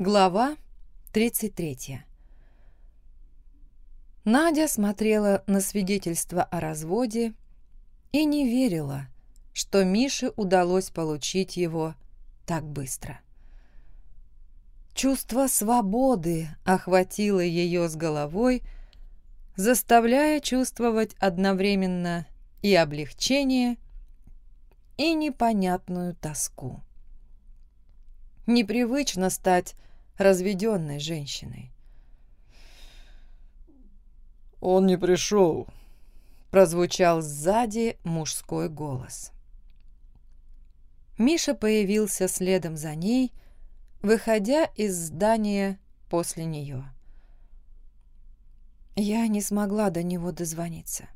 Глава 33 Надя смотрела на свидетельство о разводе и не верила, что Мише удалось получить его так быстро. Чувство свободы охватило ее с головой, заставляя чувствовать одновременно и облегчение, и непонятную тоску. Непривычно стать разведенной женщиной. «Он не пришел», — прозвучал сзади мужской голос. Миша появился следом за ней, выходя из здания после нее. Я не смогла до него дозвониться.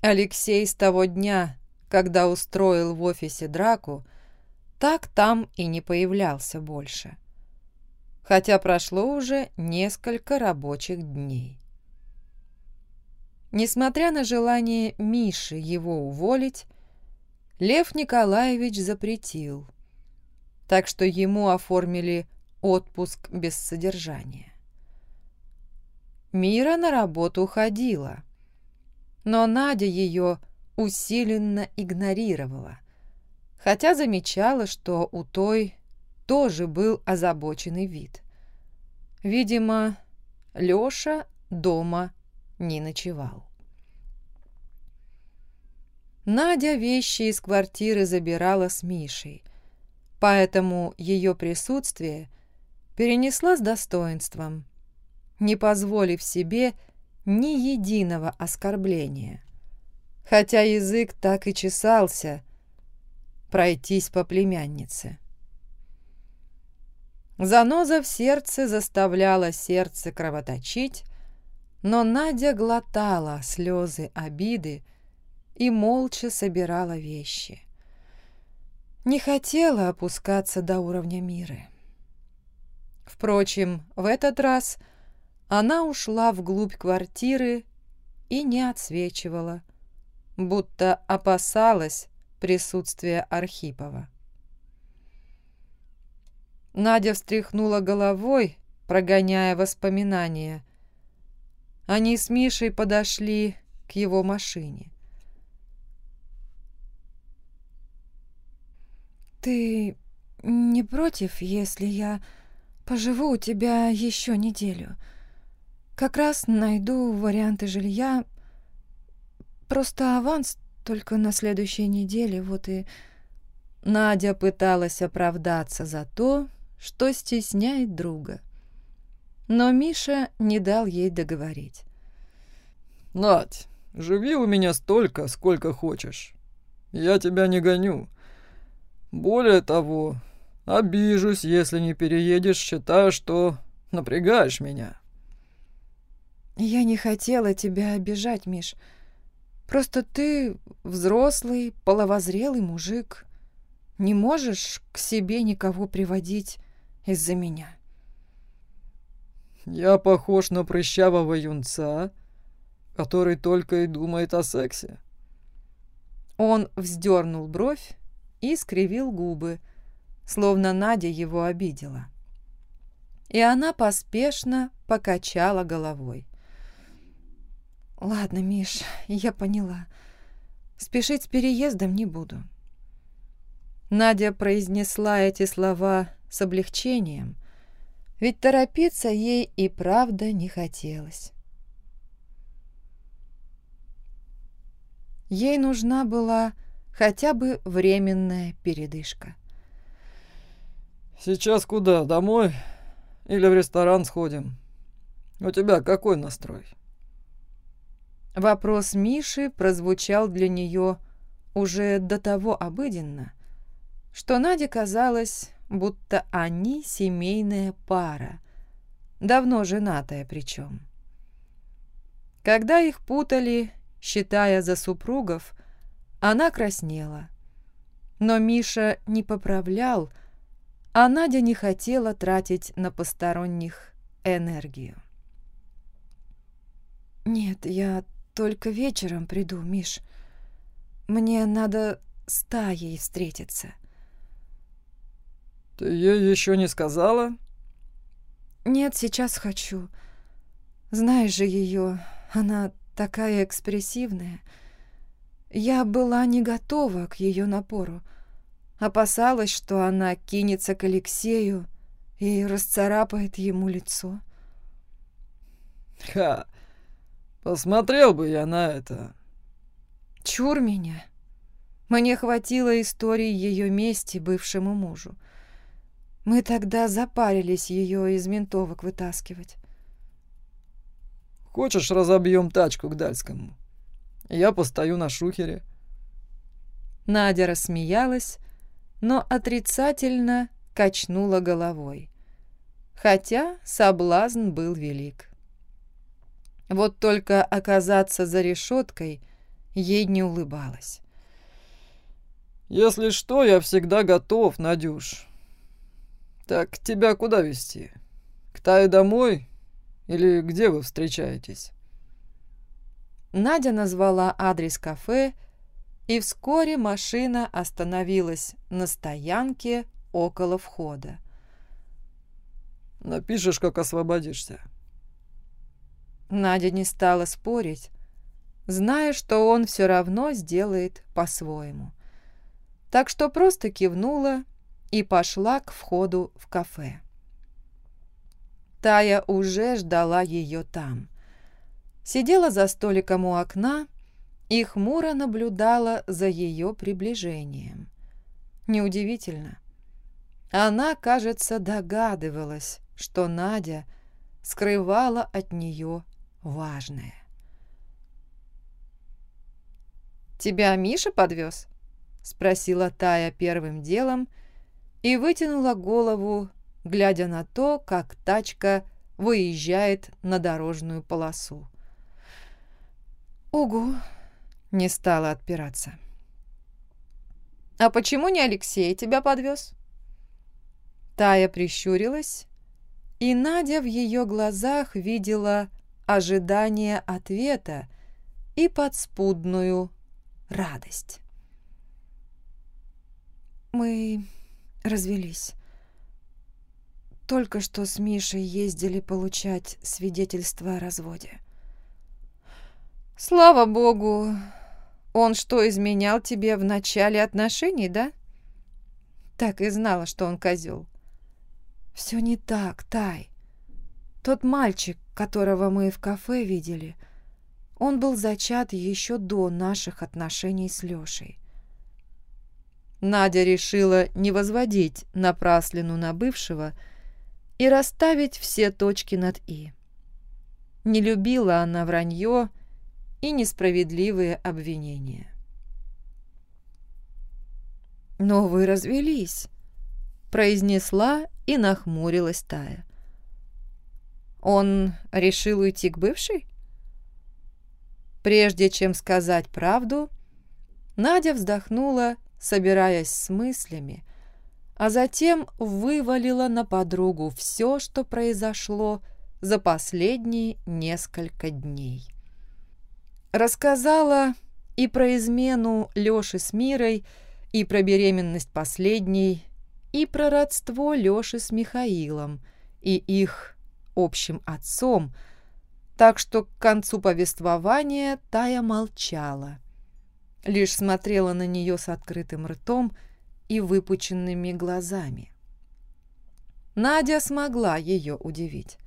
Алексей с того дня, когда устроил в офисе драку, так там и не появлялся больше. Хотя прошло уже несколько рабочих дней. Несмотря на желание Миши его уволить, Лев Николаевич запретил, так что ему оформили отпуск без содержания. Мира на работу ходила, но Надя ее усиленно игнорировала – хотя замечала, что у той тоже был озабоченный вид. Видимо, Лёша дома не ночевал. Надя вещи из квартиры забирала с Мишей, поэтому ее присутствие перенесла с достоинством, не позволив себе ни единого оскорбления. Хотя язык так и чесался, пройтись по племяннице. Заноза в сердце заставляла сердце кровоточить, но Надя глотала слезы обиды и молча собирала вещи. Не хотела опускаться до уровня мира. Впрочем, в этот раз она ушла вглубь квартиры и не отсвечивала, будто опасалась, присутствия Архипова. Надя встряхнула головой, прогоняя воспоминания. Они с Мишей подошли к его машине. «Ты не против, если я поживу у тебя еще неделю? Как раз найду варианты жилья. Просто аванс только на следующей неделе вот и... Надя пыталась оправдаться за то, что стесняет друга. Но Миша не дал ей договорить. «Надь, живи у меня столько, сколько хочешь. Я тебя не гоню. Более того, обижусь, если не переедешь, считаю, что напрягаешь меня». «Я не хотела тебя обижать, Миш. Просто ты взрослый, половозрелый мужик. Не можешь к себе никого приводить из-за меня. Я похож на прыщавого юнца, который только и думает о сексе. Он вздернул бровь и скривил губы, словно Надя его обидела. И она поспешно покачала головой. «Ладно, Миш, я поняла. Спешить с переездом не буду». Надя произнесла эти слова с облегчением, ведь торопиться ей и правда не хотелось. Ей нужна была хотя бы временная передышка. «Сейчас куда? Домой? Или в ресторан сходим? У тебя какой настрой?» Вопрос Миши прозвучал для нее уже до того обыденно, что Наде казалось, будто они семейная пара, давно женатая причем. Когда их путали, считая за супругов, она краснела. Но Миша не поправлял, а Надя не хотела тратить на посторонних энергию. «Нет, я только вечером приду, Миш. Мне надо с Таей встретиться. Ты ей еще не сказала? Нет, сейчас хочу. Знаешь же ее, она такая экспрессивная. Я была не готова к ее напору. Опасалась, что она кинется к Алексею и расцарапает ему лицо. Ха! Посмотрел бы я на это. Чур меня. Мне хватило истории ее мести бывшему мужу. Мы тогда запарились ее из ментовок вытаскивать. Хочешь, разобьем тачку к Дальскому? Я постою на шухере. Надя рассмеялась, но отрицательно качнула головой. Хотя соблазн был велик. Вот только оказаться за решеткой ей не улыбалась. «Если что, я всегда готов, Надюш. Так тебя куда везти? К Тае домой? Или где вы встречаетесь?» Надя назвала адрес кафе, и вскоре машина остановилась на стоянке около входа. «Напишешь, как освободишься». Надя не стала спорить, зная, что он все равно сделает по-своему. Так что просто кивнула и пошла к входу в кафе. Тая уже ждала ее там. Сидела за столиком у окна и хмуро наблюдала за ее приближением. Неудивительно. Она, кажется, догадывалась, что Надя скрывала от нее важное. «Тебя Миша подвез?» — спросила Тая первым делом и вытянула голову, глядя на то, как тачка выезжает на дорожную полосу. «Угу», — не стала отпираться. «А почему не Алексей тебя подвез?» Тая прищурилась, и Надя в ее глазах видела ожидание ответа и подспудную радость. Мы развелись. Только что с Мишей ездили получать свидетельство о разводе. Слава богу. Он что, изменял тебе в начале отношений, да? Так и знала, что он козел. Все не так, Тай. Тот мальчик, которого мы в кафе видели, он был зачат еще до наших отношений с Лешей. Надя решила не возводить напраслину на бывшего и расставить все точки над «и». Не любила она вранье и несправедливые обвинения. «Но вы развелись», — произнесла и нахмурилась Тая. Он решил уйти к бывшей? Прежде чем сказать правду, Надя вздохнула, собираясь с мыслями, а затем вывалила на подругу все, что произошло за последние несколько дней. Рассказала и про измену Лёши с Мирой, и про беременность последней, и про родство Лёши с Михаилом, и их общим отцом, так что к концу повествования Тая молчала, лишь смотрела на нее с открытым ртом и выпученными глазами. Надя смогла ее удивить.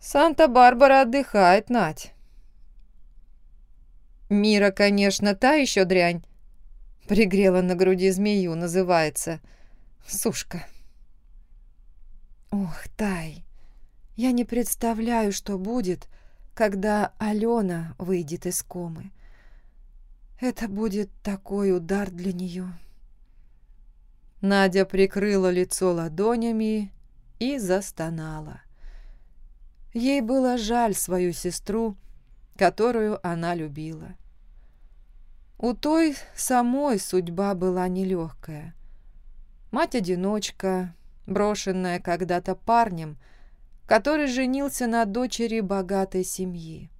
«Санта-Барбара отдыхает, Надь». «Мира, конечно, та еще дрянь», — пригрела на груди змею, называется. «Сушка». Ох, Тай, я не представляю, что будет, когда Алена выйдет из комы. Это будет такой удар для нее. Надя прикрыла лицо ладонями и застонала. Ей было жаль свою сестру, которую она любила. У той самой судьба была нелегкая. Мать-одиночка, брошенная когда-то парнем, который женился на дочери богатой семьи.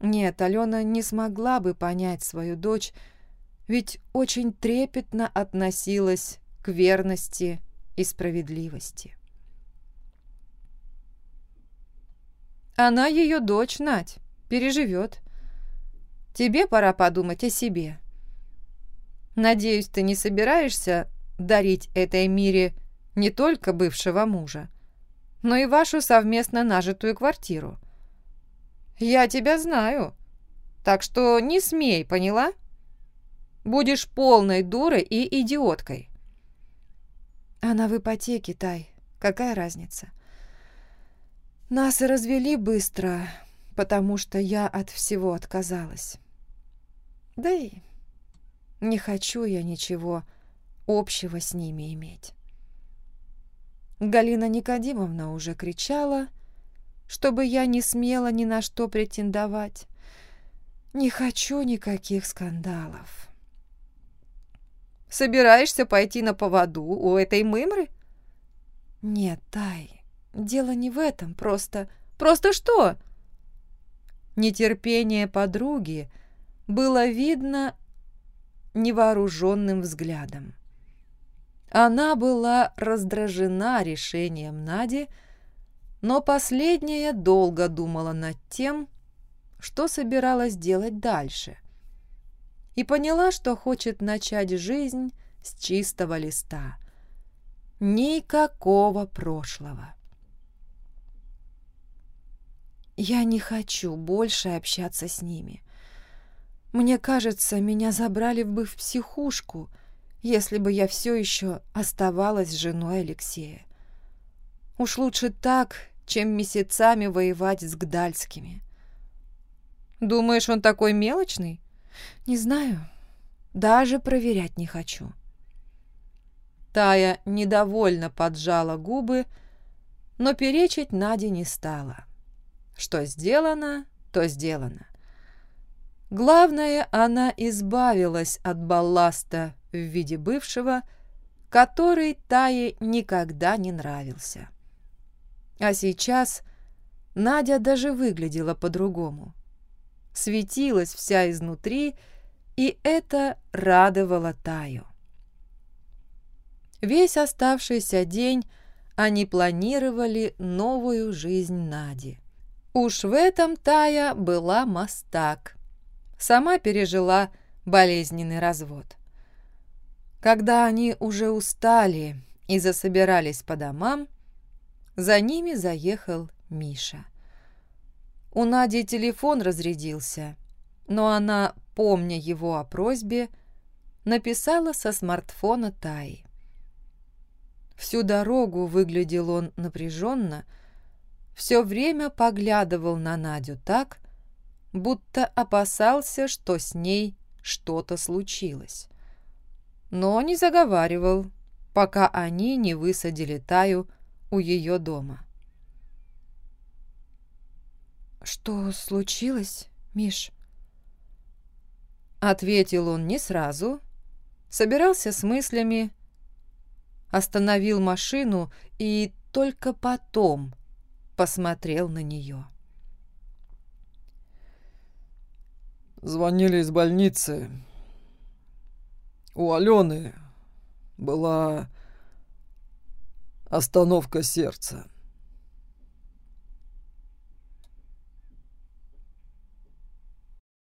Нет, Алена не смогла бы понять свою дочь, ведь очень трепетно относилась к верности и справедливости. Она ее дочь, Надь, переживет. Тебе пора подумать о себе. Надеюсь, ты не собираешься дарить этой мире не только бывшего мужа, но и вашу совместно нажитую квартиру. Я тебя знаю, так что не смей, поняла? Будешь полной дурой и идиоткой. Она в ипотеке, Тай. Какая разница? Нас развели быстро, потому что я от всего отказалась. Да и не хочу я ничего общего с ними иметь. Галина Никодимовна уже кричала, чтобы я не смела ни на что претендовать. Не хочу никаких скандалов. Собираешься пойти на поводу у этой мымры? Нет, Тай, дело не в этом, просто... Просто что? Нетерпение подруги было видно невооруженным взглядом. Она была раздражена решением Нади, но последняя долго думала над тем, что собиралась делать дальше, и поняла, что хочет начать жизнь с чистого листа. Никакого прошлого. Я не хочу больше общаться с ними. Мне кажется, меня забрали бы в психушку, если бы я все еще оставалась женой Алексея. Уж лучше так, чем месяцами воевать с Гдальскими. Думаешь, он такой мелочный? Не знаю. Даже проверять не хочу. Тая недовольно поджала губы, но перечить Наде не стала. Что сделано, то сделано. Главное, она избавилась от балласта в виде бывшего, который Тае никогда не нравился. А сейчас Надя даже выглядела по-другому. Светилась вся изнутри, и это радовало Таю. Весь оставшийся день они планировали новую жизнь Нади. Уж в этом Тая была мастак. Сама пережила болезненный развод. Когда они уже устали и засобирались по домам, за ними заехал Миша. У Нади телефон разрядился, но она, помня его о просьбе, написала со смартфона Таи. Всю дорогу выглядел он напряженно, все время поглядывал на Надю так, будто опасался, что с ней что-то случилось но не заговаривал, пока они не высадили Таю у ее дома. «Что случилось, Миш?» Ответил он не сразу, собирался с мыслями, остановил машину и только потом посмотрел на нее. «Звонили из больницы. У Алены была остановка сердца.